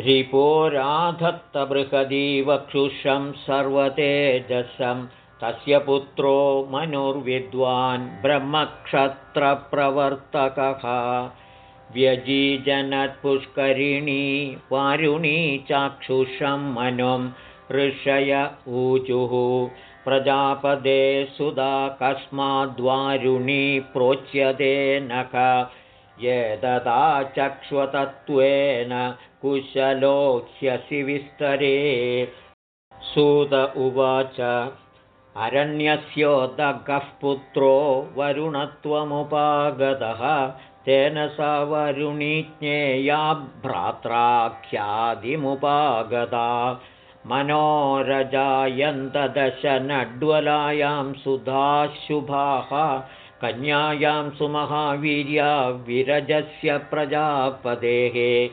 रिपोराधत्तबृहदीवक्षुषं सर्वतेजसं तस्य पुत्रो मनुर्विद्वान् ब्रह्मक्षत्रप्रवर्तकः। व्यजीजनत्पुष्करिणी वारुणी चाक्षुषं मनुं ऋषय ऊचुः। प्रजापदे सुधा कस्माद्वारुणी प्रोच्यते नख। यददा चक्ष्वतत्त्वेन कुशलो ह्यसि विस्तरे सुत उवाच अरण्यस्योदकः पुत्रो वरुणत्वमुपागतः तेन सा वरुणी ज्ञेया भ्रात्राख्यादिमुपागता। मनोरजायन्तदशनड्वलायां सुधाशुभाः कन्यायां सुमहावीर्या विरजस्य प्रजापदेः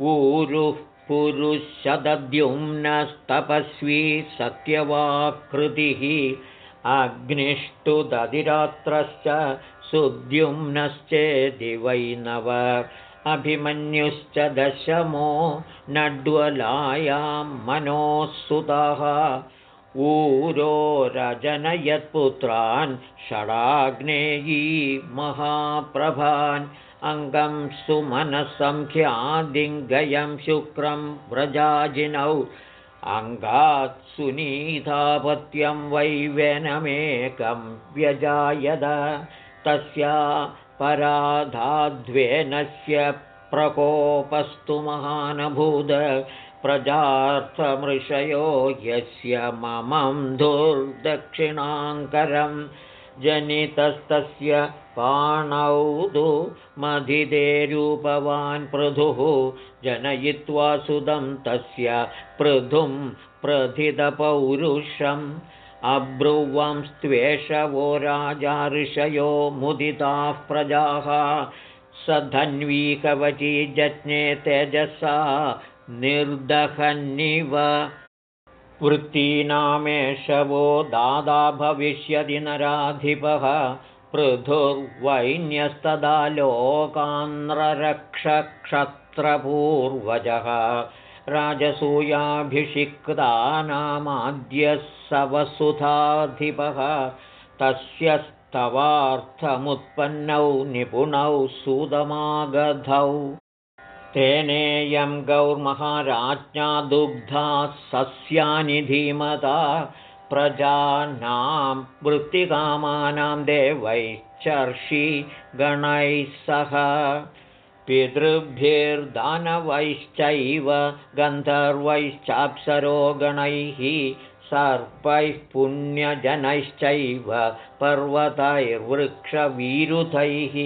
ऊरुः पुरुषदद्युम्नस्तपस्वी सत्यवाकृतिः अग्निष्टुदधिरात्रश्च सुद्युम्नश्चेदि वैनव अभिमन्युश्च दशमो नड्वलायां मनोः ऊरो रजनयत्पुत्रान् षडाग्नेयी महाप्रभान् अङ्गं सुमनसङ्ख्यादिङ्गयं शुक्रं व्रजाजिनौ। अङ्गात् सुनीतापत्यं वैवेनमेकं व्यजायद तस्या पराधाद्वेनस्य प्रकोपस्तु महानभूद। प्रजार्थमृषयो यस्य ममं दुर्दक्षिणाङ्करं जनितस्तस्य पाणौ तु मधिदे रूपवान् पृथुः जनयित्वा सुदं तस्य पृथुं प्रथितपौरुषम् अब्रुवंस्त्वेषवो राजा ऋषयो मुदिताः प्रजाः स धन्वीकवची जज्ञे तेजसा निर्दहन्निव वृत्तीनामेष वो दादा भविष्यति नराधिपः पृथुर्वैन्यस्तदा लोकान्ररक्षक्षत्रपूर्वजः राजसूयाभिषिक्तानामाद्यः सवसुधाधिपः तस्य स्तवार्थमुत्पन्नौ निपुणौ सुदमागधौ तेनेयं गौर्महाराज्ञा दुग्धा सस्यानि धीमता प्रजानां वृत्तिकामानां देवैश्चर्षि गणैः सह। पितृभिर्दानवैश्चैव गन्धर्वैश्चाप्सरो गणैः सर्पैः पुण्यजनैश्चैव पर्वतैर्वृक्षवीरुधैः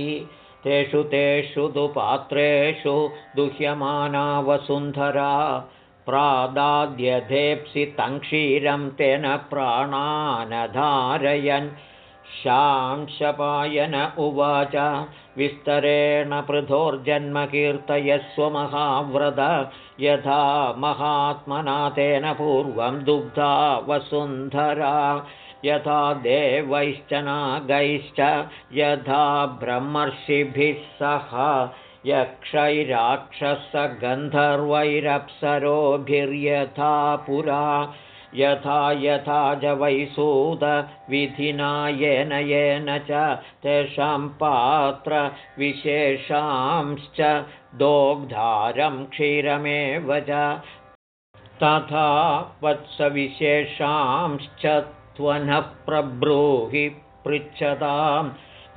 तेषु तेषु तु पात्रेषु दुह्यमाना वसुन्धरा प्रादाद्यधेप्सि तं क्षीरं तेन प्राणानधारयन्। शांशपायन उवाच विस्तरेण पृथोर्जन्मकीर्तयस्व महाव्रत यथा महात्मना तेन पूर्वं दुग्धा वसुन्धरा यथा देवैश्च नागैश्च यथा ब्रह्मर्षिभिः सह यक्षैराक्षसगन्धर्वैरप्सरोभिर्यथा पुरा। यथा यथा च वैसूदविधिना येन येन च तेषां पात्रविशेषांश्च दोग्धारं क्षीरमेव च। तथा वत्सविशेषांश्च त्वनः प्रब्रूहि पृच्छतां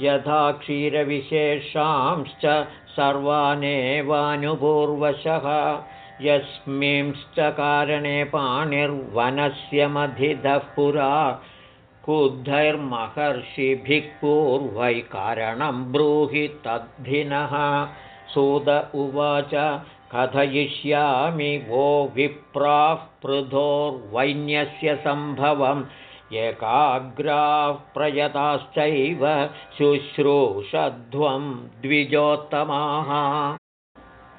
यथा क्षीरविशेषांश्च सर्वानेवानुपूर्वशः यस्मिंश्च कारणे पाणिर्वनस्य मधिदः पुरा। कुद्धैर्महर्षिभिः पूर्वैकारणं ब्रूहि तद्धिनः। सुद उवाच कथयिष्यामि वो विप्राः पृथोर्वैन्यस्य सम्भवम् एकाग्राः प्रयताश्चैव शुश्रूषध्वं द्विजोत्तमाः।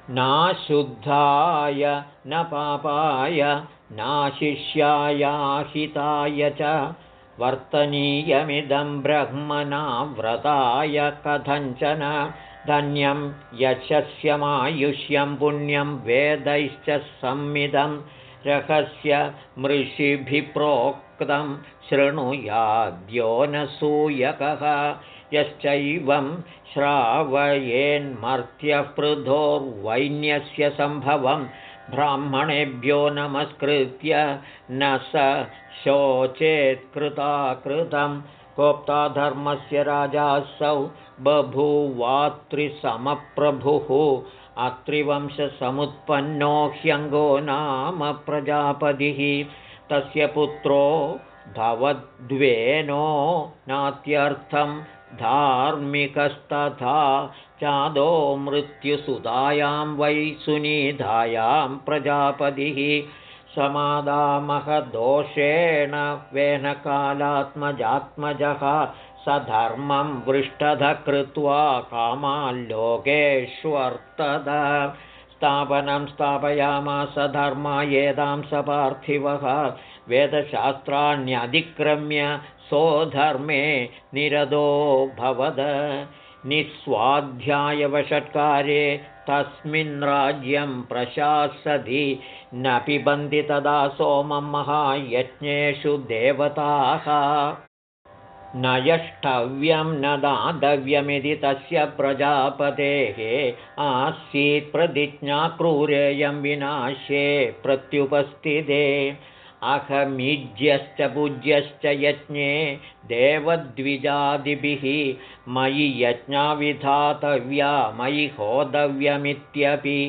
नाशुद्धाय न पापाय नाशिष्यायाहिताय च। वर्तनीयमिदं ब्रह्मणा व्रताय कथञ्चन। धन्यं यशस्यमायुष्यं पुण्यं वेदैश्च संमिदं रहस्य मृषिभिः प्रोक्तं शृणुयाद्यो न सूयकः यश्चैवं श्रावयेन्मर्त्यः पृथोर्वैन्यस्य सम्भवं ब्राह्मणेभ्यो नमस्कृत्य न स शोचेत्कृताकृतं। कोप्ता धर्मस्य राजासौ बभूवात्रिसमप्रभुः अत्रिवंशसमुत्पन्नो ह्यङ्गो नाम प्रजापतिः। तस्य पुत्रो भवद्वेनो नात्यर्थं धार्मिकस्तथा चादो मृत्युसुधायां वै सुनिधायां प्रजापतिः। समादामहदोषेण वेनकालात्मजात्मजः स धर्मं पृष्ठध कृत्वा कामाल्लोकेष्वर्तद स्थापनं स्थापयामास धर्मायेदां स पार्थिवः। वेदशास्त्राण्यधिक्रम्य सोधर्मे निरदो भवद। निःस्वाध्यायवषट्कारे तस्मिन् राज्यं प्रशासति न पिबन्ति तदा सोमं महायज्ञेषु देवताः न यष्टव्यं न दातव्यमिति तस्य प्रजापतेः आसीत् प्रतिज्ञा क्रूरेयं विनाश्ये प्रत्युपस्थिते। अहमीज्यश्च पूज्यश्च यज्ञे देवद्विजादिभिः मयि यज्ञाविधातव्या मयि होतव्यमित्यपि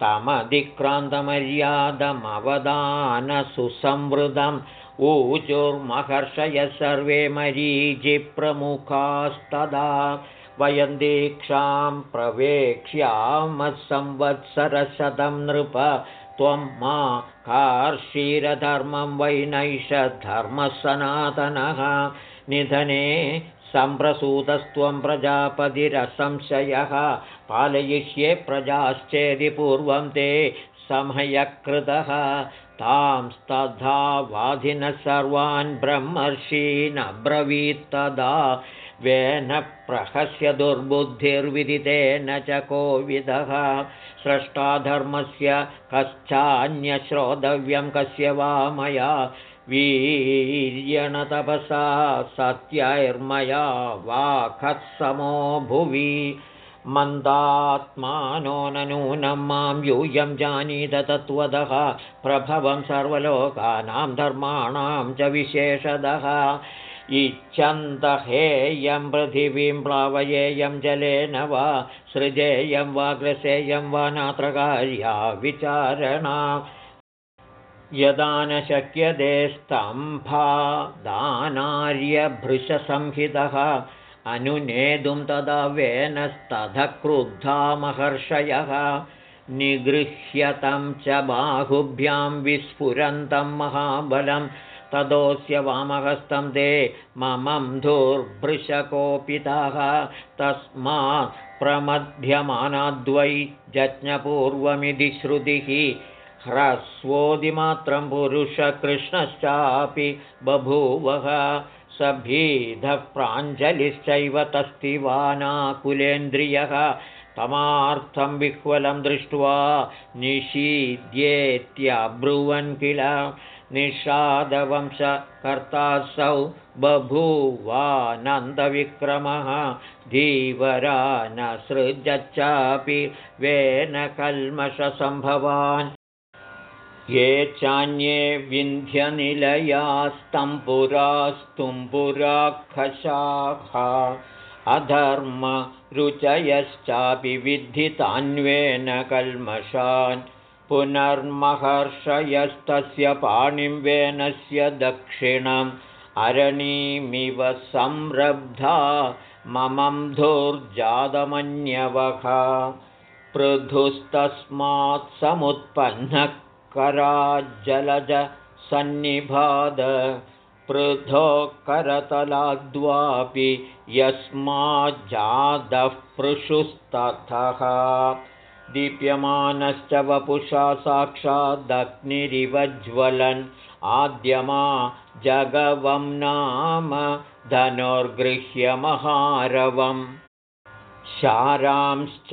तमधिक्रान्तमर्यादमवदानसुसंवृतम् ऊचुर्महर्षयः सर्वे मरीचिप्रमुखास्तदा वयं दीक्षां प्रवेक्ष्यामः संवत्सरशतं नृप त्वं मा कार्षीरधर्मं वैनैष धर्मसनातनः। निधने सम्प्रसूतस्त्वं प्रजापतिरसंशयः। पालयिष्ये प्रजाश्चेदि पूर्वं ते समयकृतः तांस्तथा वाधिनः सर्वान् ब्रह्मर्षीनब्रवीत्तदा वेन प्रहस्य दुर्बुद्धिर्विदितेन च कोविदः। स्रष्टाधर्मस्य कश्चान्यश्रोतव्यं कस्य वा मया। वीर्यणतपसा सत्यैर्मया वा खत्समो भुवि मन्दात्मानो नूनं मां यूयं जानीत तत्त्वदः प्रभवं सर्वलोकानां धर्माणां च विशेषदः। इच्छन्तहेयं पृथिवीं प्लावयेयं जलेन वा सृजेयं वा ग्रसेयं वा नात्रकार्या विचारणा। यदा न शक्यते स्तम्भा अनुनेतुं तदा वेनस्तथ क्रुद्धा महर्षयः निगृह्यतं च बाहुभ्यां विस्फुरन्तं महाबलं। तदोऽस्य वामहस्तं ते ममं दुर्भृशकोपितः तस्मात् प्रमध्यमानाद्वै जज्ञपूर्वमिति श्रुतिः। ह्रस्वोदिमात्रं पुरुषकृष्णश्चापि बभूवः सभीधः प्राञ्जलिश्चैव तस्तिवानाकुलेन्द्रियः तमार्थं विह्वलं दृष्ट्वा निषीद्येत्यब्रुवन् किल निषादवंशकर्तासौ बभूवानन्दविक्रमः धीवरा न सृजच्चापि वेन कल्मषसम्भवान् ये चान्ये विन्ध्यनिलयास्तम्पुरास्तुम्पुराखशाः अधर्मरुचयश्चापि विद्धितान्वेन कल्मषान् पुनर्महर्षयस्तस्य पाणिं वेनस्य दक्षिणम् अरणीमिव संरब्धा ममं धुर्जातमन्यवः पृथुस्तस्मात् समुत्पन्नः कराज्जलज सन्निभाद पृथो करतलाद्वापि यस्माज्जातः पृशुस्ततः दीप्यमानश्च वपुषा साक्षादग्निरिवज्वलन् आद्यमा जगवं नाम धनुर्गृह्यमहारवम् शारांश्च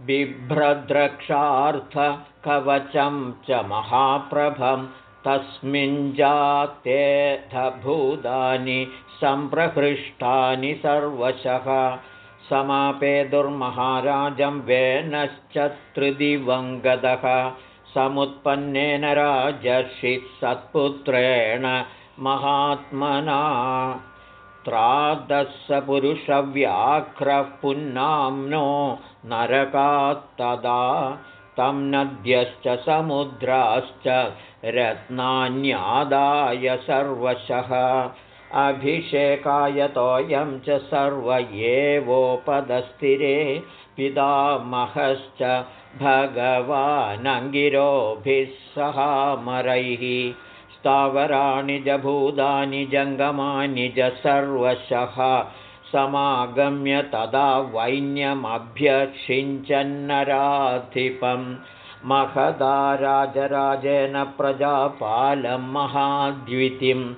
बिभ्रद्रक्षार्थकवचं च महाप्रभं तस्मिञ्जातेऽथभूतानि सम्प्रहृष्टानि सर्वशः। समापेदुर्महाराजं वेनश्च त्रिदिवङ्गदः। समुत्पन्नेन सत्पुत्रेण महात्मना। त्रादस्सपुरुषव्याघ्रः पुन्नाम्नो नरकात्तदा तं नद्यश्च समुद्राश्च रत्नान्यादाय सर्वशः। अभिषेकायतोऽयं च सर्व एवोपदस्थिरे पितामहश्च भगवानङ्गिरोभिः सहामरैः। स्थावराणि जभूतानि जङ्गमानि च सर्वशः समागम्य तदा वैन्यमभ्यषिञ्चन्नराधिपं। महदा राजराजेन प्रजापालं महाद्वितिं।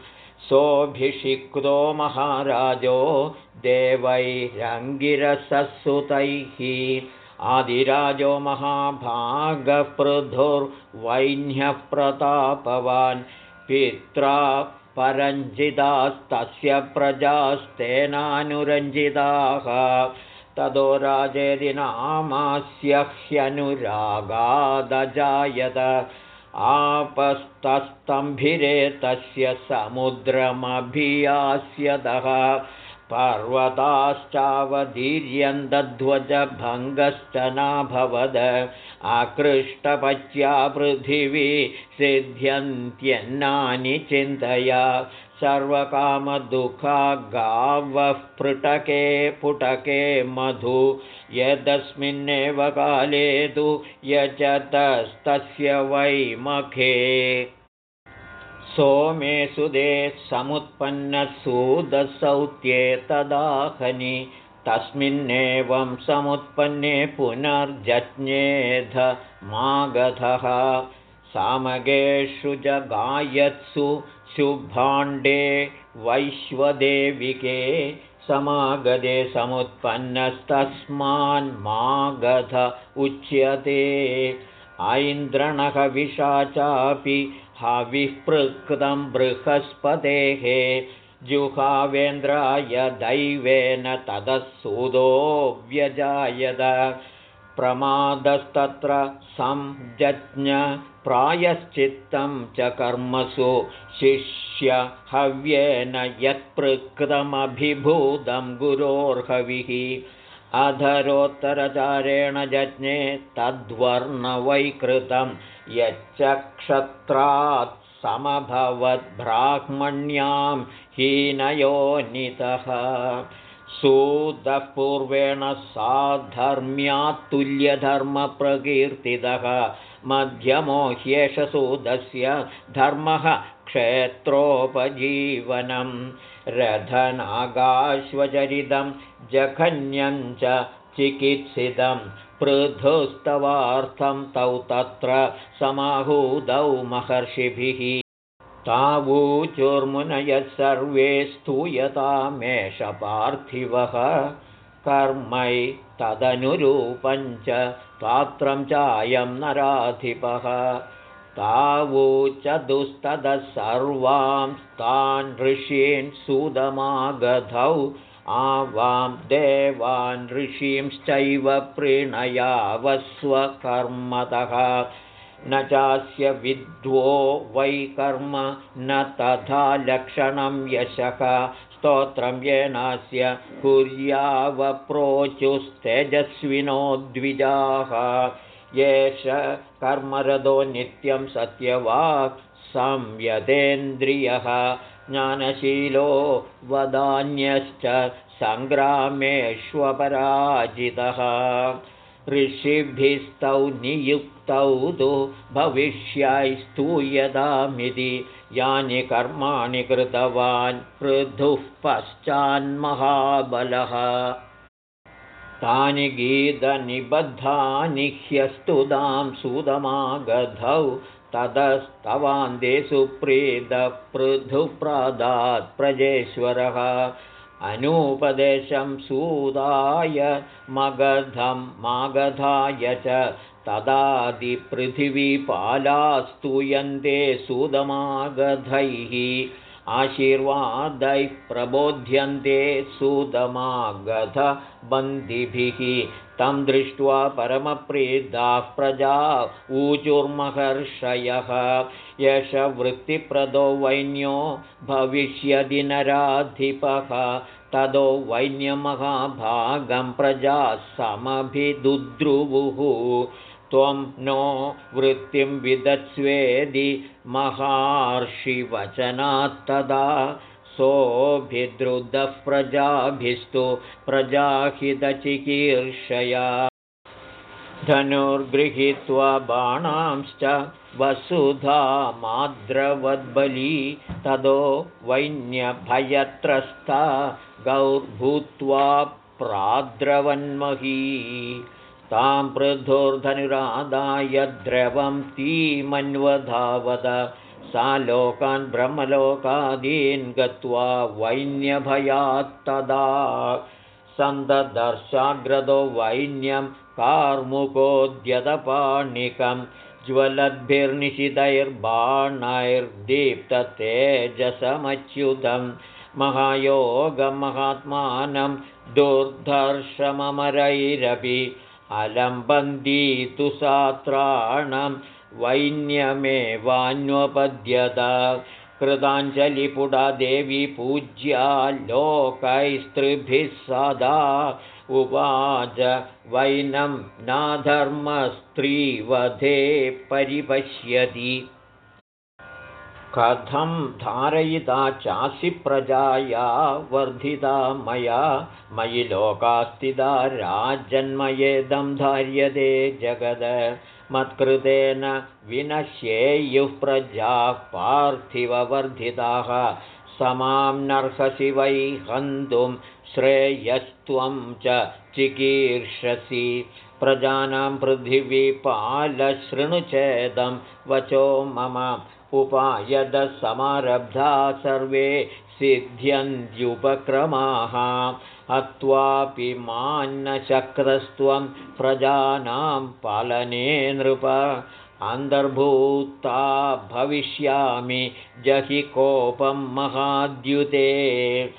सोऽभिषिक्तो महाराजो देवैरङ्गिरससुतैः। आदिराजो महाभागपृथुर्वैन्यः प्रतापवान् पित्रा परञ्जितास्तस्य प्रजास्तेनानुरञ्जिताः। ततो राजेदिनामास्य ह्यनुरागादजायत। आपस्तस्तम्भिरे तस्य समुद्रमभियास्यतः पर्वताश्चावधीर्यन्दध्वजभङ्गश्च नाभवद। आकृष्टपच्या पृथिवी सिद्ध्यन्त्यन्नानि चिन्तया। सर्वकामदुःखा गावः पृटके पुटके मधु। यदस्मिन्नेव काले तु यजतस्तस्य वैमखे सोमे सुदे तदाहनि तस्मिन्नेवं समुत्पन्ने पुनर्जज्ञेध मागधः। सामगेषु जगायत्सु शुभाण्डे वैश्वदेविके समागदे समुत्पन्नस्तस्मान्मागध उच्यते। ऐन्द्रणः विशाचापि हविःपृक्तं बृहस्पतेः जुहावेन्द्राय दैवेन ततः सुदो व्यजायद प्रमादस्तत्र संजज्ञ प्रायश्चित्तं च कर्मसु शिष्यहव्येन यत्पृक्तमभिभूतं गुरोर्हविः। अधरोत्तरचारेण जज्ञे तद्वर्णवैकृतं यच्च क्षत्रात् समभवद्ब्राह्मण्यां हीनयोनितः सूतः पूर्वेण साधर्म्यात्तुल्यधर्मप्रकीर्तितः। मध्यमो ह्येषसूदस्य धर्मः क्षेत्रोपजीवनं रथनागाश्वचरितं जघन्यं च चिकित्सितं पृथुस्तवार्थं तौ तत्र समाहूदौ महर्षिभिः। तावूचुर्मुनयः सर्वे स्तूयतामेष पार्थिवः कर्मै तदनुरूपञ्च पात्रं चायं नराधिपः। तावूचदुस्तदः सर्वां तान् ऋषीन् सुदमागधौ आवां देवान् ऋषींश्चैव प्रीणयावस्वकर्मतः न चास्य विद्वो वै कर्म न तथा लक्षणं यशः। स्तोत्रं येनास्य कुर्यावप्रोचुस्तेजस्विनो द्विजाः। एष कर्मरदो नित्यं सत्यवाक् संयतेन्द्रियः ज्ञानशीलो वदान्यश्च सङ्ग्रामेष्वपराजितः। ऋषिभिस्तौ नियुक्तौ तु भविष्यास्तूयतामिति यानि कर्माणि कृतवान् पृथुः पश्चान्महाबलः। तानि गीतनिबद्धानि ह्यस्तुतां सुदमागधौ ततस्तवान्दे सुप्रीतपृथुप्रादात् प्रजेश्वरः। अनुपदेशं सूदाय मगधं मागधाय च तदादिपृथिवीपालास्तूयन्ते सुदमागधैः। आशीर्वादैः प्रबोध्यन्ते सुदमागधबन्दिभिः तं दृष्ट्वा परमप्रीताः प्रजा ऊचुर्महर्षयः। यश वृत्तिप्रदो वैन्यो भविष्यदि नराधिपः। तदो वैन्यमहाभागं प्रजा समभिदुद्रुवुः। त्वं नो वृत्तिं विदत्स्वेदि महार्षिवचनात्तदा सोऽभिद्रुदः प्रजाभिस्तु प्रजाहितचिकीर्षया। धनुर्गृहीत्वा बाणांश्च वसुधा माद्रवद्बली तदो वैन्यभयत्रस्ता गौर्भूत्वा प्राद्रवन्मही। तां पृथुर्धनुरादाय द्रवं तीमन्वधावद सा लोकान् ब्रह्मलोकादीन् गत्वा वैन्यभयात्तदा सन्ददर्शाग्रदो वैन्यं कार्मुकोद्यतपाणिकं ज्वलद्भिर्निशितैर्बाणैर्दीप्ततेजसमच्युतं महायोगमहात्मानं दुर्धर्षममरैरपि अलम्बन्दी सात्राणं वैन्यमेवान्वपद्यत। कृताञ्जलिपुडा देवी पूज्या लोकैस्त्रिभिः सदा उवाच वैनं नाधर्मस्त्रीवधे परिपश्यति। कथं धारयिता चासि प्रजाया वर्धिता मया मयि लोकास्तिदा राजन्मयेदं धार्यते जगद मत्कृतेन विनश्येयुः प्रजाः पार्थिववर्धिताः। समां नर्हसि वै हन्तुं श्रेयस्त्वं च चिकीर्षसि। प्रजानां पृथिवीपालशृणुचेदं वचो मम उपायदसमारब्धा सर्वे सिद्ध्यन्त्युपक्रमाः हत्वापि मान्नशक्रस्त्वं प्रजानां पालने नृप। अन्तर्भूता भविष्यामि जहि कोपं महाद्युते।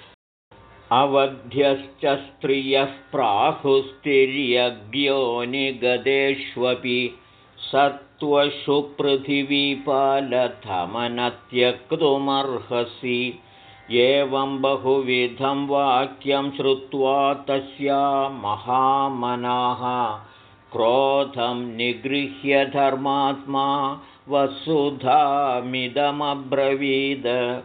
अवध्यश्च स्त्रियः प्राहुस्तिर्यज्ञो निगदेष्वपि सत्त्वशुपृथिवीपालथमनत्यक्तुमर्हसि एवं बहुविधं वाक्यं श्रुत्वा तस्या महामनाः। क्रोधं निगृह्य धर्मात्मा वसुधामिदमब्रवीद।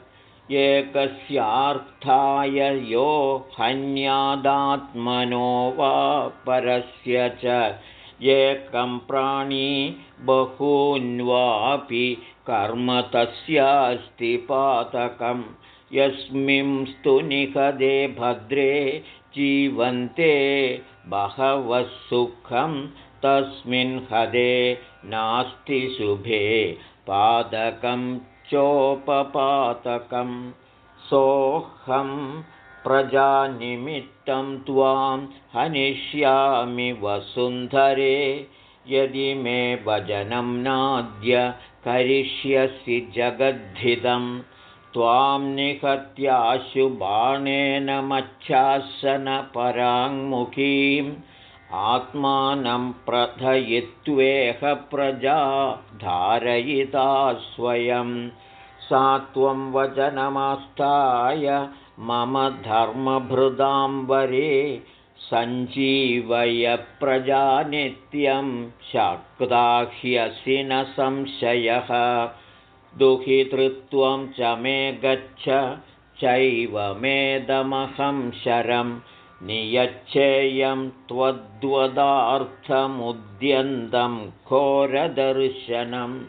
एकस्यार्थाय यो हन्यादात्मनो वा परस्य च। एकं प्राणी बहून्वापि कर्म तस्यास्ति पातकं यस्मिंस्तु निषदे भद्रे जीवन्ते बहवः सुखं तस्मिन् हदे नास्ति शुभे। पादकं चोपपातकं सोऽहं प्रजानिमित्तं त्वां हनिष्यामि वसुन्धरे। यदि मे भजनं नाद्य करिष्यसि जगद्धितं त्वां निहत्याशुबाणेन मच्छासनपराङ्मुखीम् आत्मानं प्रथयित्वेह प्रजा धारयिता स्वयं। सा त्वं वचनमास्थाय मम धर्मभृदाम्बरे सञ्जीवय प्रजानित्यं शक्ताह्यसि न संशयः दुहितृत्वं च मे गच्छ चैव मेदमहं शरं। नियच्छेयं त्वद्वदार्थमुद्यन्तं घोरदर्शनम्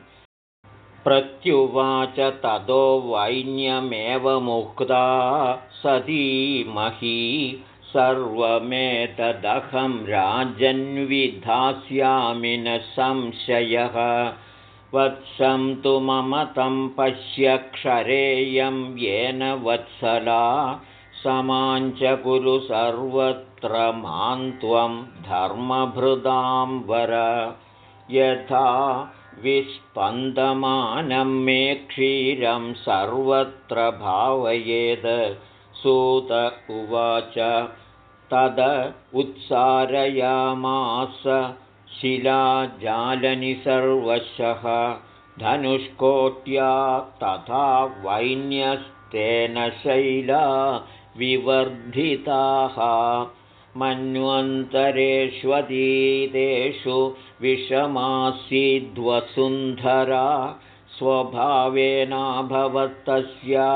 प्रत्युवाच ततो वैन्यमेव मुक्ता सतीमही सर्वमेतदहं राजन्विधास्यामि न संशयः वत्सं तु मम तं पश्य क्षरेयं येन वत्सला। समाञ्च कुरु सर्वत्र मां त्वं धर्मभृदां वर। यथा विस्पन्दमानं मे क्षीरं सर्वत्र भावयेद्। सूत उवाच तद उत्सारयामास शिलाजालनि सर्वशः धनुष्कोट्या तथा वैन्यस्तेन शैला विवर्धिताः। मन्वन्तरेष्वतीतेषु विषमासीद्वसुन्धरा स्वभावेनाभवत्तस्या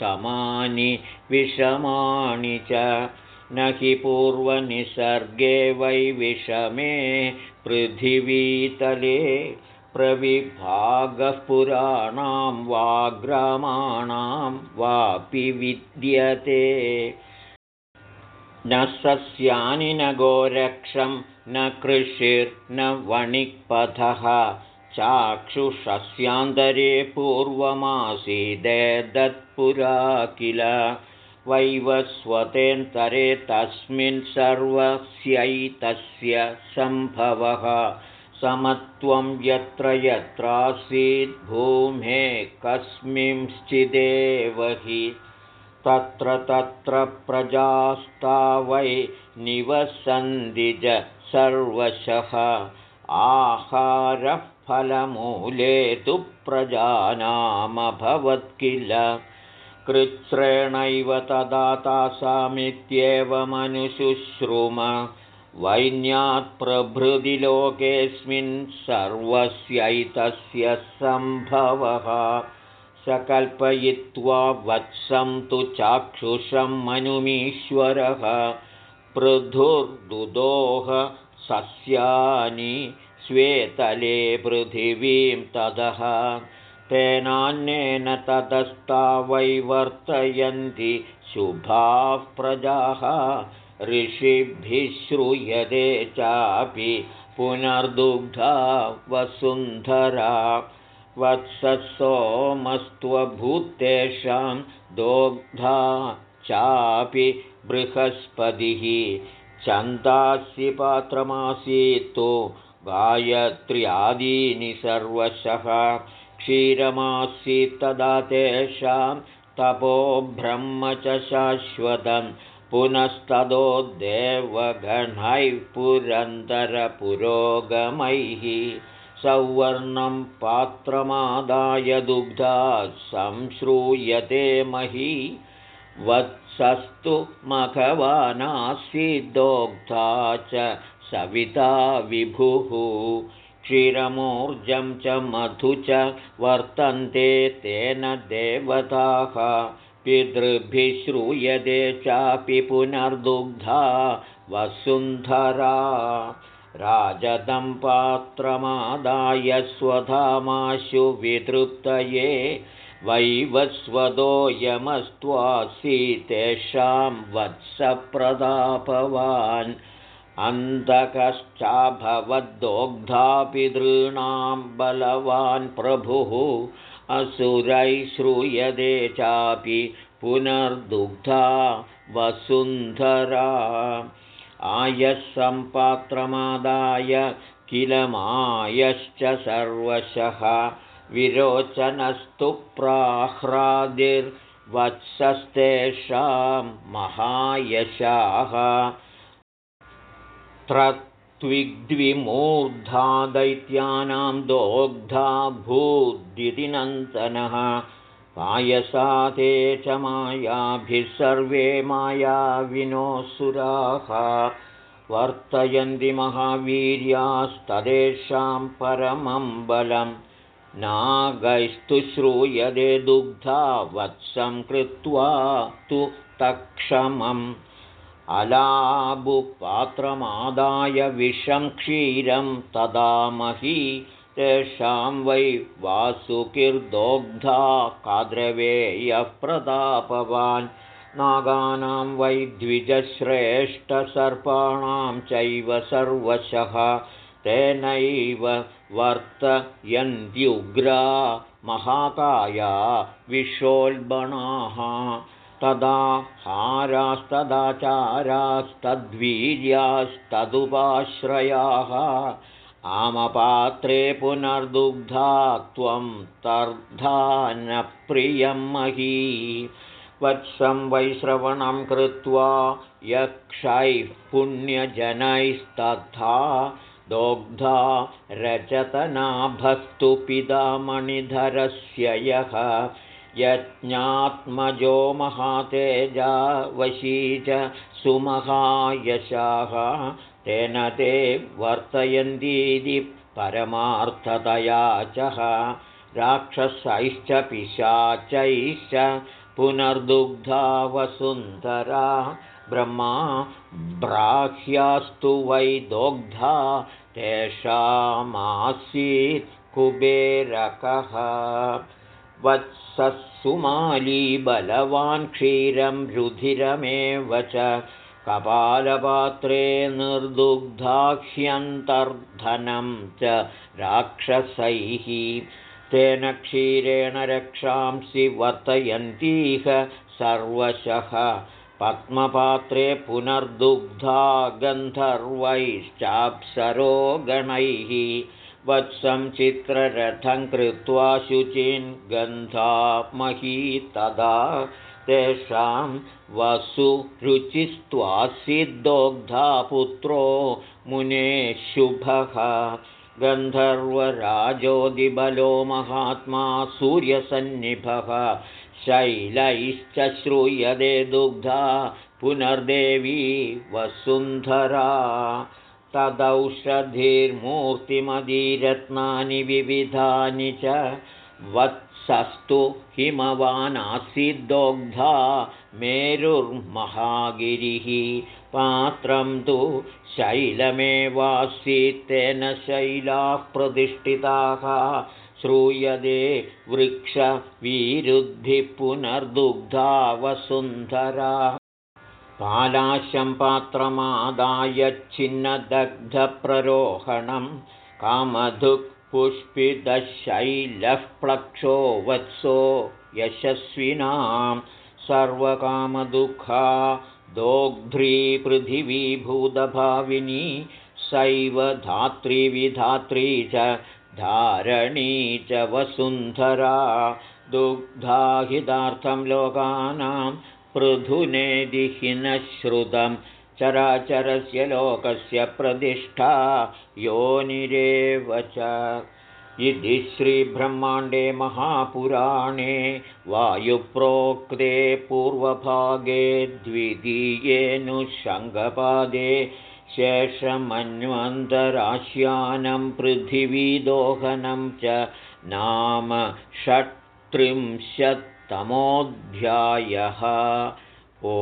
समानि विषमाणि च न हि पूर्वनिसर्गे वै विषमे पृथिवीतले प्रविभागः पुराणां वाग्रामाणां वापि विद्यते। न सस्यानि न गोरक्षं न कृषिर्न वणिक्पथः। चाक्षुषस्यान्तरे पूर्वमासीदेदत्पुरा किल वैवस्वतेन्तरे तस्मिन् सर्वस्यैतस्य सम्भवः। समत्वं यत्र यत्रासीद्भूमे कस्मिंश्चिदेव हि। तत्र तत्र प्रजास्ता वै निवसन्दिज सर्वशः। आहारः फलमूले तु प्रजानामभवत् किल कृच्छ्रेणैव तदा तासामित्येवमनुशुश्रुम वैन्यात्प्रभृति लोकेऽस्मिन् सर्वस्यैतस्य सम्भवः। स कल्पयित्वा वत्सं तु चाक्षुषं मनुमीश्वरः। पृथुर्दुदोह सस्यानि स्वेतले पृथिवीं ततः तेनान्येन ततस्ता वैवर्तयन्ति शुभाः प्रजाः। ऋषिभिः श्रूयते चापि पुनर्दुग्धा वसुन्धरा। वत्ससोमस्त्वभूतेषां दोग्धा चापि बृहस्पतिः। छन्दासि पात्रमासीत्तु गायत्र्यादीनि सर्वशः क्षीरमासीत्तदा तेषां तपो ब्रह्म च शाश्वतं पुनस्तदो देवगणैः पुरन्दरपुरोगमैः सौवर्णं पात्रमादाय दुग्धा संश्रूयते मही। वत्सस्तु मघवानासीद्दोग्धा च सविता विभुः क्षीरमूर्जं च मधु च वर्तन्ते तेन देवताः। पितृभिः श्रूयते चापि पुनर्दुग्धा वसुन्धरा। राजदं पात्रमादाय स्वधामाशु वितृप्तये वैवस्वदोऽयमस्त्वासि तेषां वत्सप्रदापवान् अन्धकश्चाभवद्दोग्धापितॄणां बलवान् प्रभुः असुरैः श्रूयते चापि पुनर्दुग्धा वसुन्धरा। आयः सम्पात्रमादाय किल मायश्च सर्वशः विरोचनस्तु प्राह्रादिर्वत्सस्तेषां महायशाः त्रत्विग्द्विमूर्धा दैत्यानां दोग्धा भूद्दिनन्तनः पायसा ते च मायाभिः सर्वे मायाविनोऽसुराः वर्तयन्ति महावीर्यास्तदेषां परमं बलं नागैस्तु श्रूयते दुग्धा वत्सं कृत्वा तु तत्क्षमम् अलाबुपात्रमादाय विषं क्षीरं तदामहि तेषां वै वासुकिर्दोग्धा काद्रवेयः प्रतापवान् नागानां वै द्विजश्रेष्ठसर्पाणां चैव सर्वशः तेनैव वर्तयन्त्युग्रा महाकाया विशोल्बणाः तदा हारास्तदाचारास्तद्वीर्यास्तदुपाश्रयाः आमपात्रे पुनर्दुग्धा त्वं तर्धानप्रियं मही। वत्सं वैश्रवणं कृत्वा यक्षैः पुण्यजनैस्तथा दोग्धा रजतनाभस्तु पितामणिधरस्य यः यज्ञात्मजो महातेजा वशी च सुमहायशाः। तेन ते वर्तयन्तीति परमार्थतया च। राक्षसैश्च पिशाचैश्च पुनर्दुग्धा वसुन्धरा। ब्रह्मा ब्राह्यास्तु वै दोग्धा। तेषामासीत् कुबेरकः वत्सुमाली बलवान् क्षीरं रुधिरमेव च कपालपात्रे निर्दुग्धाह्यन्तर्धनं च राक्षसैः तेन क्षीरेण रक्षांसि वर्तयन्तीह सर्वशः पद्मपात्रे पुनर्दुग्धा गन्धर्वैश्चाप्सरो गणैः वत्सं चित्ररथं कृत्वा शुचिन् गन्धा मही तदा तेषां वसुरुचिस्त्वासिद्दोग्धा पुत्रो मुने शुभः। गन्धर्वराजोदिबलो महात्मा सूर्यसन्निभः। शैलैश्च श्रूयते दुग्धा पुनर्देवी वसुन्धरा तदौषधिर्मूर्तिमदीरत्नानि विविधानि च वत्सस्तु हिमवानासीद्दोग्धा मेरुर्महागिरिः पात्रं तु शैलमेवासीत्तेन शैलाः प्रतिष्ठिताः श्रूयते वृक्षवीरुद्धिः पुनर्दुग्धा वसुन्धरा पालाशं पात्रमादायच्छिन्नदग्धप्ररोहणं कामधुक्पुष्पितशैलः प्लक्षो वत्सो यशस्विनां सर्वकामदुःखा दोग्ध्री पृथिवीभूतभाविनी सैव धात्री च धारणी च वसुन्धरा दुग्धाहितार्थं लोकानां पृथुनेदिहिनः श्रुतं चराचरस्य लोकस्य प्रतिष्ठा योनिरेव च। इति श्रीब्रह्माण्डे महापुराणे वायुप्रोक्ते पूर्वभागे द्वितीयेऽनुषङ्गपादे शेषमन्वन्तराश्यानं पृथिवीदोहनं च नाम षट्त्रिंशत्तमोऽध्यायः ओ